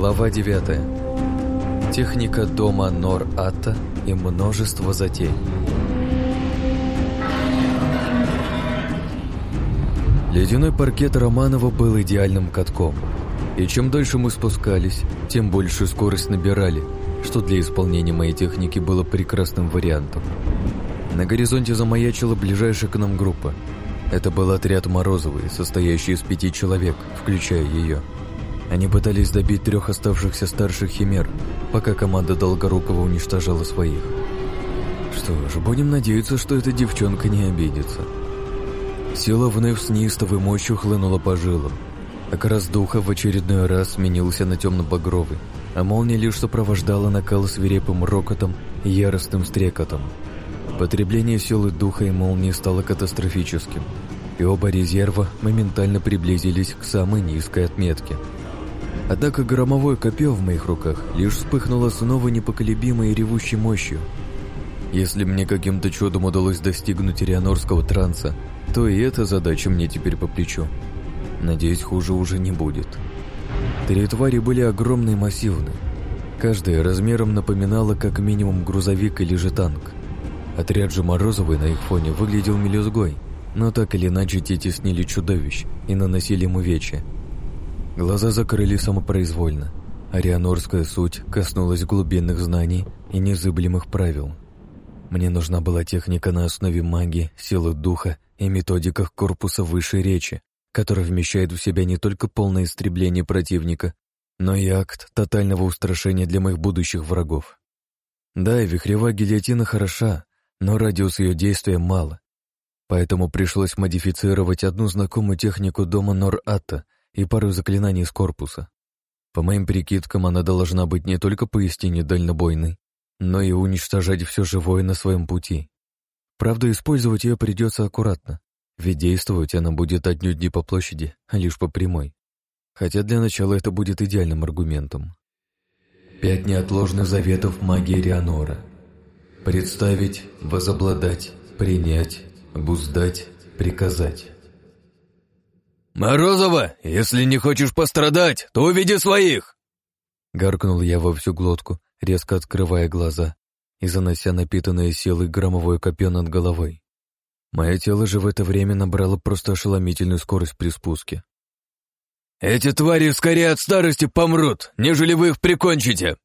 Глава 9. Техника дома Нор-Ата и множество затей. Ледяной паркет Романова был идеальным катком. И чем дольше мы спускались, тем большую скорость набирали, что для исполнения моей техники было прекрасным вариантом. На горизонте замаячила ближайшая к нам группа. Это был отряд Морозовой, состоящий из пяти человек, включая ее. Они пытались добить трех оставшихся старших химер, пока команда Долгорукова уничтожала своих. Что ж, будем надеяться, что эта девчонка не обидится. Сила вновь с неистовой мощью хлынула по жилам. Окрас духа в очередной раз сменился на темно-багровый, а молния лишь сопровождала накал свирепым рокотом и яростным стрекотом. Потребление силы духа и молнии стало катастрофическим, и оба резерва моментально приблизились к самой низкой отметке – Однако громовое копье в моих руках лишь вспыхнуло снова непоколебимой и ревущей мощью. Если мне каким-то чудом удалось достигнуть рианорского транса, то и эта задача мне теперь по плечу. Надеюсь, хуже уже не будет. Три твари были огромные и массивные. Каждая размером напоминала как минимум грузовик или же танк. Отряд же Морозовой на их фоне выглядел мелюзгой, но так или иначе те теснили чудовищ и наносили ему вечи. Глаза закрыли самопроизвольно. Арианорская суть коснулась глубинных знаний и незыблемых правил. Мне нужна была техника на основе магии, силы духа и методиках корпуса высшей речи, которая вмещает в себя не только полное истребление противника, но и акт тотального устрашения для моих будущих врагов. Да, вихревая гильотина хороша, но радиус ее действия мало. Поэтому пришлось модифицировать одну знакомую технику дома Нор-Атта — и пару заклинаний из корпуса. По моим прикидкам, она должна быть не только поистине дальнобойной, но и уничтожать все живое на своем пути. Правда, использовать ее придется аккуратно, ведь действовать она будет отнюдь не по площади, а лишь по прямой. Хотя для начала это будет идеальным аргументом. Пять неотложных заветов магии Рианора. Представить, возобладать, принять, обуздать, приказать. «Морозова, если не хочешь пострадать, то уведи своих!» Гаркнул я во всю глотку, резко открывая глаза и занося напитанное силой громовое копье над головой. Мое тело же в это время набрало просто ошеломительную скорость при спуске. «Эти твари скорее от старости помрут, нежели вы их прикончите!»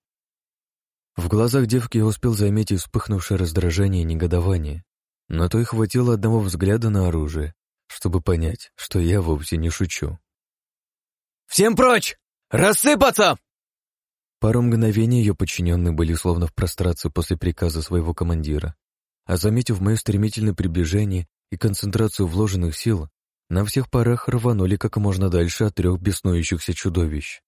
В глазах девки я успел заметить вспыхнувшее раздражение и негодование, но то и хватило одного взгляда на оружие, чтобы понять, что я вовсе не шучу. «Всем прочь! Рассыпаться!» Пару мгновений ее подчиненные были словно в прострации после приказа своего командира, а заметив мое стремительное приближение и концентрацию вложенных сил, на всех парах рванули как можно дальше от трех беснующихся чудовищ.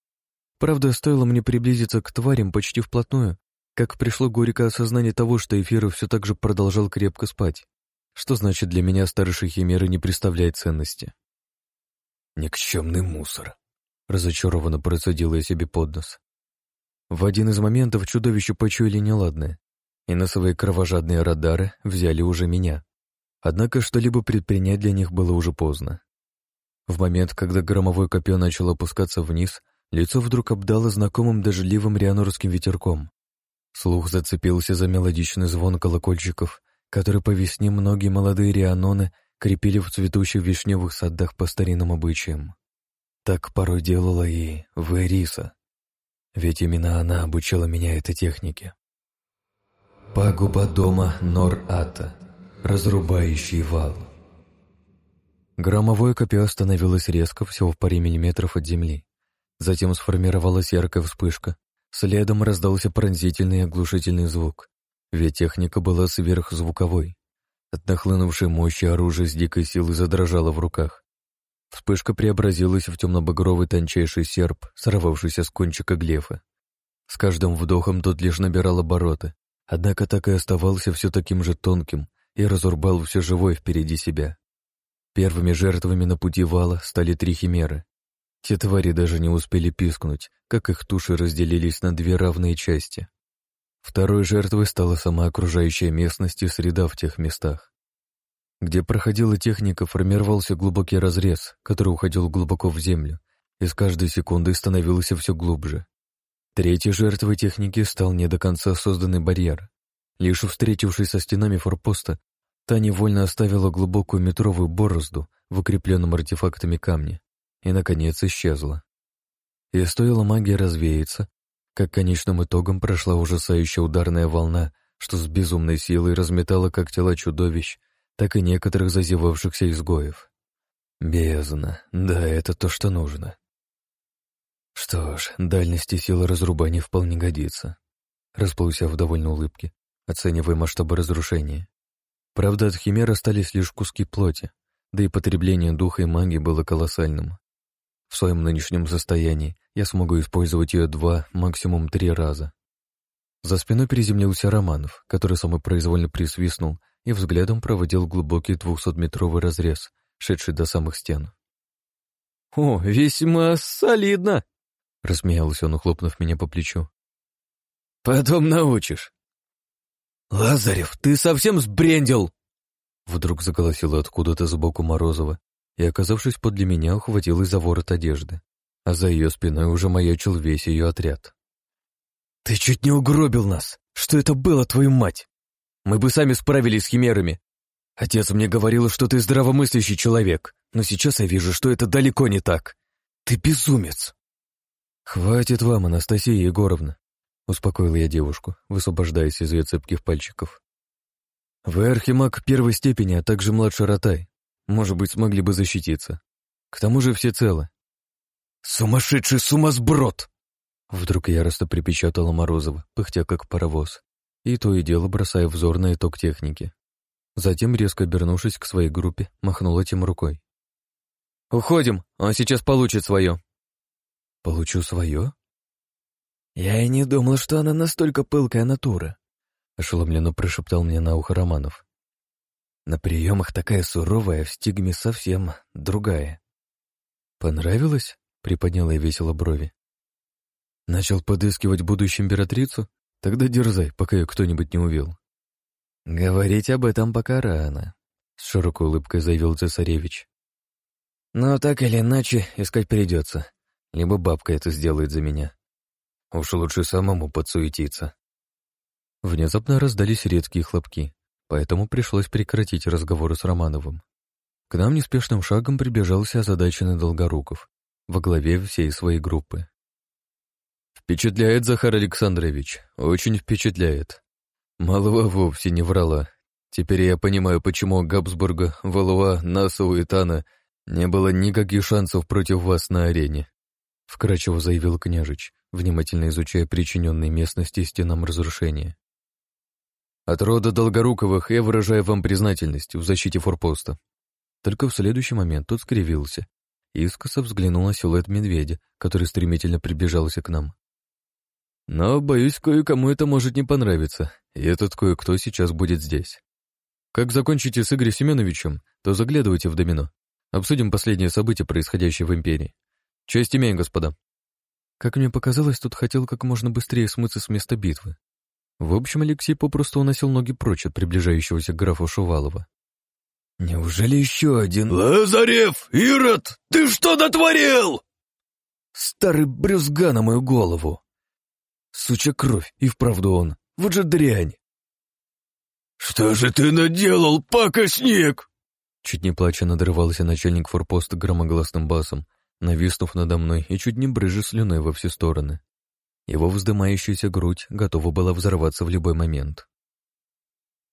Правда, стоило мне приблизиться к тварям почти вплотную, как пришло горькое осознание того, что эфир все так же продолжал крепко спать что значит для меня старший химеры не представляет ценности. «Никчемный мусор», — разочарованно процедил я себе под нос. В один из моментов чудовище почуяли неладное, и на свои кровожадные радары взяли уже меня. Однако что-либо предпринять для них было уже поздно. В момент, когда громовое копье начало опускаться вниз, лицо вдруг обдало знакомым дождливым рианорским ветерком. Слух зацепился за мелодичный звон колокольчиков, который по весне многие молодые рианоны крепили в цветущих вишневых садах по старинным обычаям. Так порой делала и Вэриса, ведь именно она обучила меня этой технике. Пагуба дома Нор-Ата, разрубающий вал. Громовое копье остановилось резко, всего в паре миллиметров от земли. Затем сформировалась яркая вспышка. Следом раздался пронзительный оглушительный звук ведь техника была сверхзвуковой. От нахлынувшей мощи оружие с дикой силой задрожало в руках. Вспышка преобразилась в темно-багровый тончайший серп, сорвавшийся с кончика глефа. С каждым вдохом тот лишь набирал обороты, однако так и оставался все таким же тонким и разурбал все живое впереди себя. Первыми жертвами на пути вала стали три химеры. Те твари даже не успели пискнуть, как их туши разделились на две равные части. Второй жертвой стала сама окружающая местность и среда в тех местах. Где проходила техника, формировался глубокий разрез, который уходил глубоко в землю, и с каждой секундой становился все глубже. Третьей жертвой техники стал не до конца созданный барьер. Лишь встретившись со стенами форпоста, та невольно оставила глубокую метровую борозду в укрепленном артефактами камне и, наконец, исчезла. И стоило магии развеяться, как конечным итогом прошла ужасающая ударная волна, что с безумной силой разметала как тела чудовищ, так и некоторых зазевавшихся изгоев. Бездна, да, это то, что нужно. Что ж, дальности силы разрубания вполне годится. Расплылся в довольной улыбке, оценивая масштабы разрушения. Правда, от химер остались лишь куски плоти, да и потребление духа и магии было колоссальным. В своем нынешнем состоянии я смогу использовать ее два, максимум три раза. За спиной приземлился Романов, который самопроизвольно присвистнул и взглядом проводил глубокий двухсотметровый разрез, шедший до самых стен. «О, весьма солидно!» — рассмеялся он, ухлопнув меня по плечу. «Потом научишь». «Лазарев, ты совсем сбрендил!» Вдруг заголосила откуда-то сбоку Морозова и, оказавшись подле меня, ухватилась за ворот одежды, а за ее спиной уже маячил весь ее отряд. «Ты чуть не угробил нас! Что это было, твою мать? Мы бы сами справились с химерами. Отец мне говорил, что ты здравомыслящий человек, но сейчас я вижу, что это далеко не так. Ты безумец!» «Хватит вам, Анастасия Егоровна», — успокоил я девушку, высвобождаясь из ее цепких пальчиков. «Вы архимаг первой степени, а также младший ротай. Может быть, смогли бы защититься. К тому же все целы. «Сумасшедший сумасброд!» Вдруг яростно припечатала Морозова, пыхтя как паровоз, и то и дело бросая взор на итог техники. Затем, резко обернувшись к своей группе, махнула тем рукой. «Уходим, он сейчас получит свое». «Получу свое?» «Я и не думал, что она настолько пылкая натура», — ошеломленно прошептал мне на ухо Романов. На приемах такая суровая, в стигме совсем другая. «Понравилось?» — приподняла я весело брови. «Начал подыскивать будущую императрицу? Тогда дерзай, пока ее кто-нибудь не увел». «Говорить об этом пока рано», — с широкой улыбкой заявил цесаревич. «Но так или иначе искать придется. Либо бабка это сделает за меня. Уж лучше самому подсуетиться». Внезапно раздались редкие хлопки поэтому пришлось прекратить разговоры с Романовым. К нам неспешным шагом приближался озадаченный Долгоруков во главе всей своей группы. «Впечатляет, Захар Александрович, очень впечатляет. Малова вовсе не врала. Теперь я понимаю, почему Габсбурга, Валуа, Насау и Тана не было никаких шансов против вас на арене», — вкратчиво заявил княжич, внимательно изучая причиненные местности стенам разрушения. От рода Долгоруковых я выражаю вам признательность в защите форпоста. Только в следующий момент тот скривился искоса взглянул на силуэт медведя, который стремительно приближался к нам. Но, боюсь, кое-кому это может не понравиться, и этот кое-кто сейчас будет здесь. Как закончите с Игорем Семеновичем, то заглядывайте в домино. Обсудим последние события, происходящие в Империи. Честь имею, господа. Как мне показалось, тот хотел как можно быстрее смыться с места битвы. В общем, Алексей попросту уносил ноги прочь от приближающегося графа Шувалова. «Неужели еще один...» «Лазарев! Ирод! Ты что дотворил?» «Старый брюзга на мою голову!» «Суча кровь, и вправду он! Вот же дрянь!» «Что же ты наделал, пакостник?» Чуть не плача надрывался начальник форпоста громогласным басом, нависнув надо мной и чуть не брыжа слюной во все стороны. Его вздымающаяся грудь готова была взорваться в любой момент.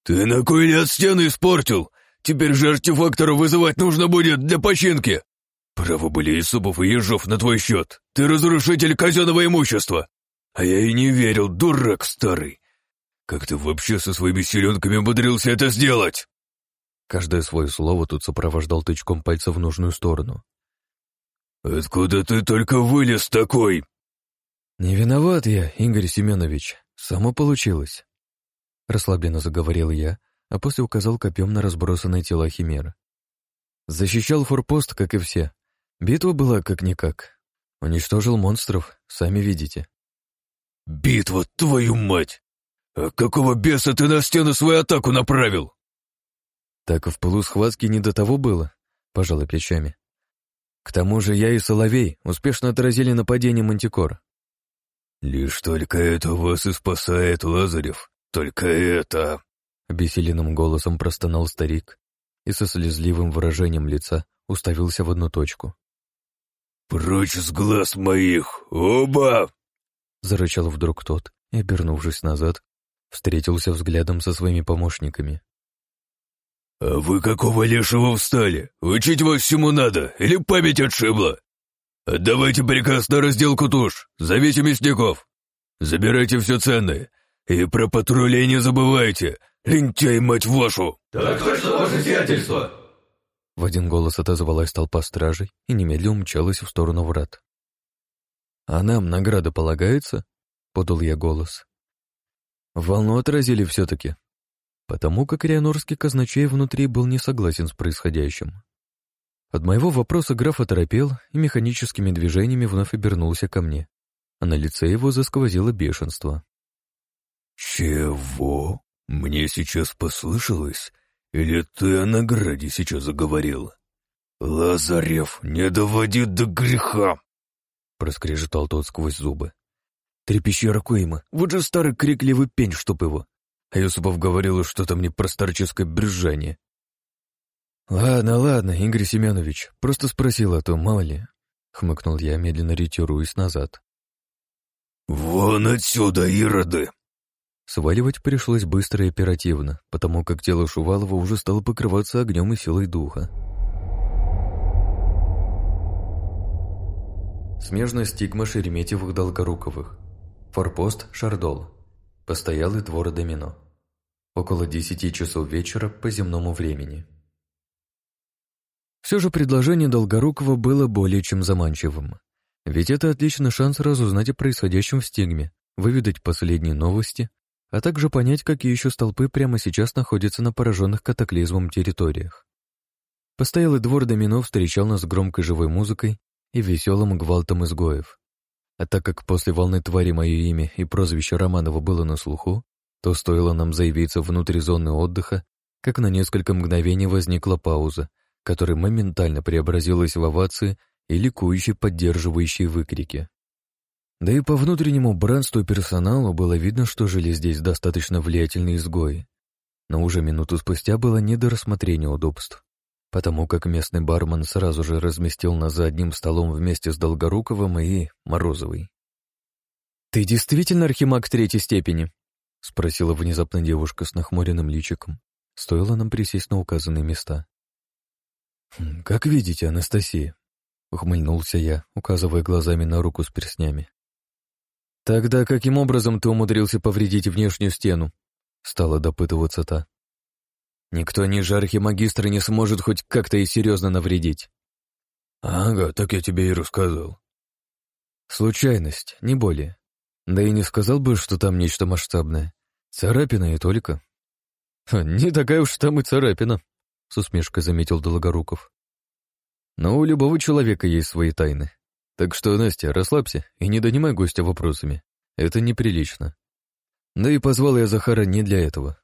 «Ты на кой ляд стены испортил? Теперь же артефактора вызывать нужно будет для починки! Право были и Субов, и Ежов на твой счет. Ты разрушитель казенного имущества! А я и не верил, дурак старый! Как ты вообще со своими селенками умудрился это сделать?» Каждое свое слово тут сопровождал тычком пальца в нужную сторону. «Откуда ты только вылез такой?» «Не виноват я, Игорь Семенович. Само получилось». Расслабленно заговорил я, а после указал копьем на разбросанные тела химеры. Защищал форпост, как и все. Битва была как-никак. Уничтожил монстров, сами видите. «Битва, твою мать! А какого беса ты на стену свою атаку направил?» Так в пылу схватки не до того было, пожалуй, плечами. К тому же я и Соловей успешно отразили нападение Мантикора. «Лишь только это вас и спасает, Лазарев, только это!» Обессиленным голосом простонал старик и со слезливым выражением лица уставился в одну точку. «Прочь с глаз моих! Оба!» Зарычал вдруг тот и, обернувшись назад, встретился взглядом со своими помощниками. «А вы какого лешего встали? Учить вас всему надо, или память отшибла? Отдавайте приказ на разделку туш, зовите мясников, забирайте все ценное, и про патрули не забывайте, лентяй, мать вашу!» «Так точно, ваше сиятельство!» В один голос отозвалась толпа стражей и немедленно умчалась в сторону врат. «А нам награда полагается?» — подал я голос. Волну отразили все-таки, потому как рианорский казначей внутри был не согласен с происходящим. От моего вопроса граф оторопел и механическими движениями вновь обернулся ко мне, а на лице его засквозило бешенство. «Чего? Мне сейчас послышалось? Или ты о награде сейчас заговорил? Лазарев, не доводи до греха!» Проскрежетал тот сквозь зубы. Трепещи Ракуима, вот же старый крикливый пень, чтоб его. А Юсупов говорил что-то мне про старческое брюзжание. «Ладно, ладно, Игорь Семенович, просто спросил, а то мало ли», — хмыкнул я, медленно ретируясь назад. «Вон отсюда, ироды!» Сваливать пришлось быстро и оперативно, потому как тело Шувалова уже стало покрываться огнем и силой духа. Смежная стигма Шереметьевых-Долгоруковых. Форпост Шардол. Постоялый двор Домино. Около десяти часов вечера по земному времени. Все же предложение Долгорукова было более чем заманчивым. Ведь это отличный шанс разузнать о происходящем в стигме, выведать последние новости, а также понять, какие еще столпы прямо сейчас находятся на пораженных катаклизмом территориях. Постоялый двор Домино встречал нас громкой живой музыкой и веселым гвалтом изгоев. А так как после волны твари мое имя и прозвище Романова было на слуху, то стоило нам заявиться внутри зоны отдыха, как на несколько мгновений возникла пауза, которая моментально преобразилась в овации и ликующие поддерживающие выкрики. Да и по внутреннему бранству и персоналу было видно, что жили здесь достаточно влиятельные изгои. Но уже минуту спустя было не до рассмотрения удобств потому как местный бармен сразу же разместил нас за одним столом вместе с Долгоруковым и Морозовой. «Ты действительно архимаг третьей степени?» — спросила внезапно девушка с нахмуренным личиком. Стоило нам присесть на указанные места. «Хм, «Как видите, Анастасия», — ухмыльнулся я, указывая глазами на руку с перстнями. «Тогда каким образом ты умудрился повредить внешнюю стену?» — стала допытываться та. Никто ниже архимагистра не сможет хоть как-то и серьезно навредить. Ага, так я тебе и рассказал. Случайность, не более. Да и не сказал бы, что там нечто масштабное. Царапина и только. не такая уж там и царапина, с усмешкой заметил Долгоруков. Но у любого человека есть свои тайны. Так что, Настя, расслабься и не донимай гостя вопросами. Это неприлично. Да и позвал я Захара не для этого.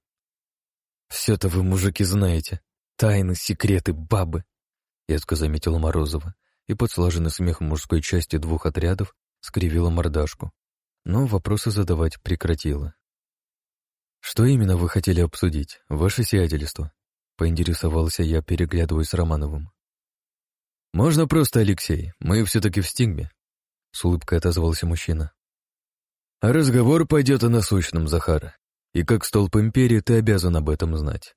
«Все-то вы, мужики, знаете. Тайны, секреты, бабы!» Едко заметила Морозова и под слаженный смех мужской части двух отрядов скривила мордашку. Но вопросы задавать прекратила. «Что именно вы хотели обсудить, ваше сиятельство?» Поинтересовался я, переглядываясь с Романовым. «Можно просто, Алексей, мы все-таки в стигме», — с улыбкой отозвался мужчина. «А разговор пойдет о насущном, Захара и как столб империи ты обязан об этом знать.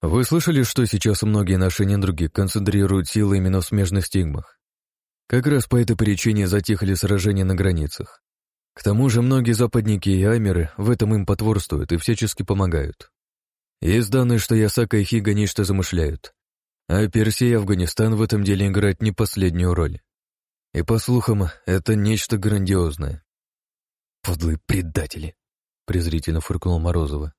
Вы слышали, что сейчас многие наши недруги концентрируют силы именно в смежных стигмах? Как раз по этой причине затихли сражения на границах. К тому же многие западники и амеры в этом им потворствуют и всячески помогают. Есть данные, что Ясака и Хига нечто замышляют, а Персия и Афганистан в этом деле играют не последнюю роль. И, по слухам, это нечто грандиозное. Подлые предатели презрительно фыркнул Морозова.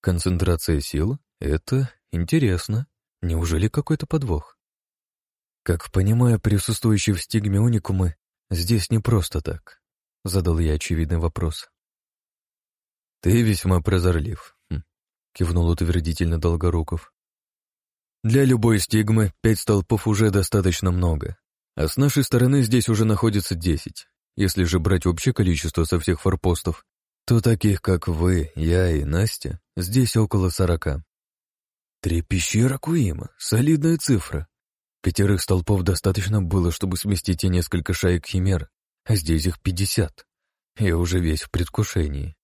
Концентрация сил — это интересно. Неужели какой-то подвох? Как понимаю, присутствующие в стигме уникумы здесь не просто так. Задал я очевидный вопрос. Ты весьма прозорлив, кивнул утвердительно Долгоруков. Для любой стигмы пять столпов уже достаточно много, а с нашей стороны здесь уже находится десять. Если же брать общее количество со всех форпостов, то таких, как вы, я и Настя, здесь около сорока. Три пещеры Куима, солидная цифра. Пятерых столпов достаточно было, чтобы сместить те несколько шаек химер, а здесь их пятьдесят. Я уже весь в предвкушении.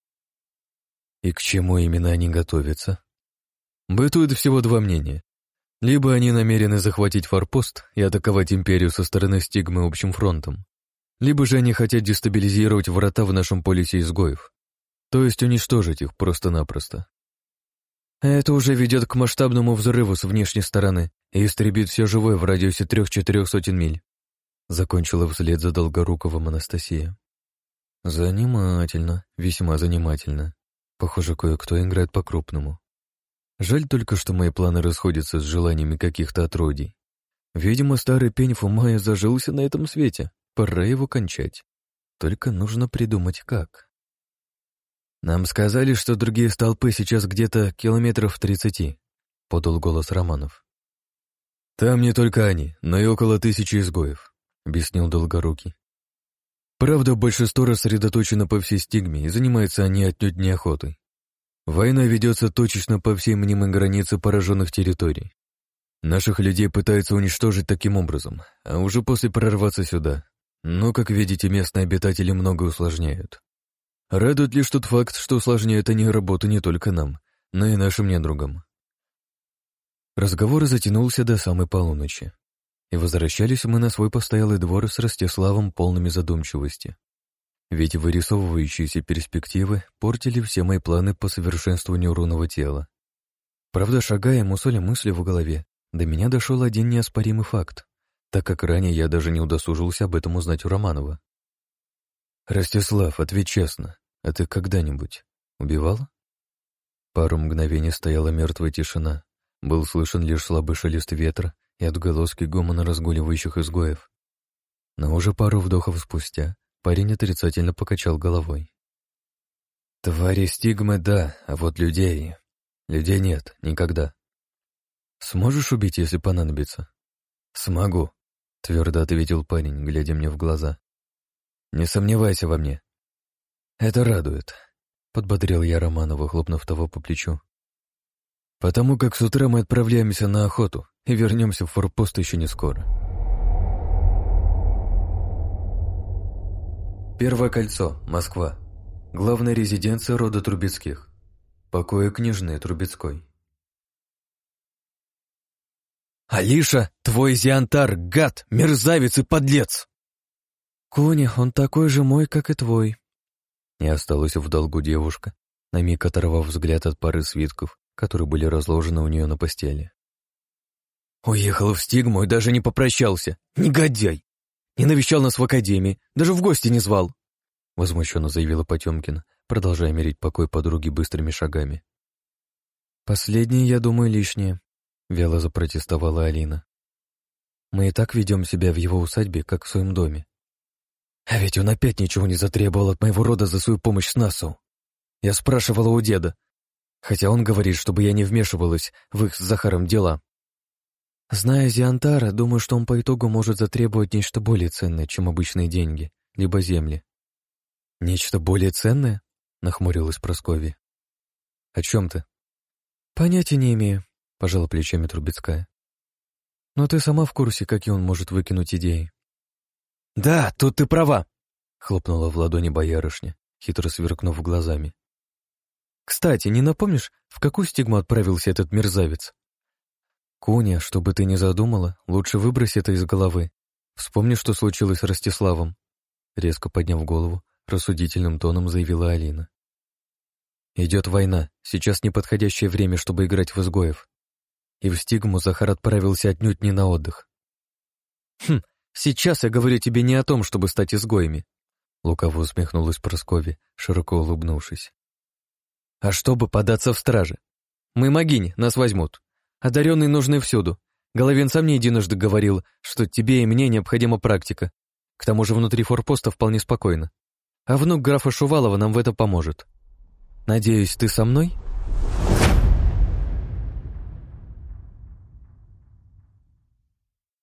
И к чему именно они готовятся? Бытует всего два мнения. Либо они намерены захватить форпост и атаковать империю со стороны стигмы общим фронтом, либо же они хотят дестабилизировать врата в нашем полисе изгоев, то есть уничтожить их просто-напросто. Это уже ведет к масштабному взрыву с внешней стороны и истребит все живое в радиусе трех-четырех сотен миль. Закончила вслед за Долгоруковым Анастасия. Занимательно, весьма занимательно. Похоже, кое-кто играет по-крупному. Жаль только, что мои планы расходятся с желаниями каких-то отродий. Видимо, старый пень Фумая зажился на этом свете. Пора его кончать. Только нужно придумать, как. «Нам сказали, что другие столпы сейчас где-то километров тридцати», — подал голос Романов. «Там не только они, но и около тысячи изгоев», — объяснил Долгорукий. «Правда, большинство рассредоточено по всей стигме, и занимаются они отнюдь не охотой. Война ведется точечно по всей мнимой границе пораженных территорий. Наших людей пытаются уничтожить таким образом, а уже после прорваться сюда. Но, как видите, местные обитатели много усложняют. Радует лишь тот факт, что усложняют они работу не только нам, но и нашим недругам. Разговор затянулся до самой полуночи, и возвращались мы на свой постоялый двор с Ростиславом полными задумчивости ведь вырисовывающиеся перспективы портили все мои планы по совершенствованию рунного тела. Правда, шагая, мусоля мысли в голове, до меня дошел один неоспоримый факт, так как ранее я даже не удосужился об этом узнать у Романова. «Ростислав, ответь честно, а ты когда-нибудь убивал?» Пару мгновений стояла мертвая тишина, был слышен лишь слабый шелест ветра и отголоски гомона разгуливающих изгоев. Но уже пару вдохов спустя Парень отрицательно покачал головой. «Твари стигмы — да, а вот людей... Людей нет, никогда. Сможешь убить, если понадобится?» «Смогу», — твердо ответил парень, глядя мне в глаза. «Не сомневайся во мне». «Это радует», — подбодрил я Романова, хлопнув того по плечу. «Потому как с утра мы отправляемся на охоту и вернемся в форпост еще не скоро». Первое кольцо, Москва. Главная резиденция рода Трубецких. Покои княжны Трубецкой. «Алиша, твой Зиантар, гад, мерзавец и подлец!» «Кони, он такой же мой, как и твой». Не осталась в долгу девушка, на миг оторвав взгляд от пары свитков, которые были разложены у нее на постели. «Уехал в стигму и даже не попрощался. Негодяй! Не навещал нас в академии, даже в гости не звал. Возмущенно заявила Потемкин, продолжая мерить покой подруги быстрыми шагами. «Последнее, я думаю, лишнее», — вяло запротестовала Алина. «Мы и так ведем себя в его усадьбе, как в своем доме. А ведь он опять ничего не затребовал от моего рода за свою помощь с Насу. Я спрашивала у деда, хотя он говорит, чтобы я не вмешивалась в их с Захаром дела. Зная Зиантара, думаю, что он по итогу может затребовать нечто более ценное, чем обычные деньги, либо земли. «Нечто более ценное?» — нахмурилась Прасковья. «О чем ты?» «Понятия не имею», — пожала плечами Трубецкая. «Но ты сама в курсе, какие он может выкинуть идеи». «Да, тут ты права», — хлопнула в ладони боярышня, хитро сверкнув глазами. «Кстати, не напомнишь, в какую стигму отправился этот мерзавец?» «Куня, чтобы ты не задумала, лучше выбрось это из головы. Вспомни, что случилось с Ростиславом». Резко подняв голову, рассудительным тоном заявила Алина. «Идет война, сейчас неподходящее время, чтобы играть в изгоев. И в стигму Захар отправился отнюдь не на отдых». «Хм, сейчас я говорю тебе не о том, чтобы стать изгоями», лукаво усмехнулась Прасковья, широко улыбнувшись. «А чтобы податься в страже. Мы могинь, нас возьмут. Одаренные нужны всюду. Головин сам не единожды говорил, что тебе и мне необходима практика. К тому же внутри форпоста вполне спокойно. А внук графа Шувалова нам в это поможет. Надеюсь, ты со мной?»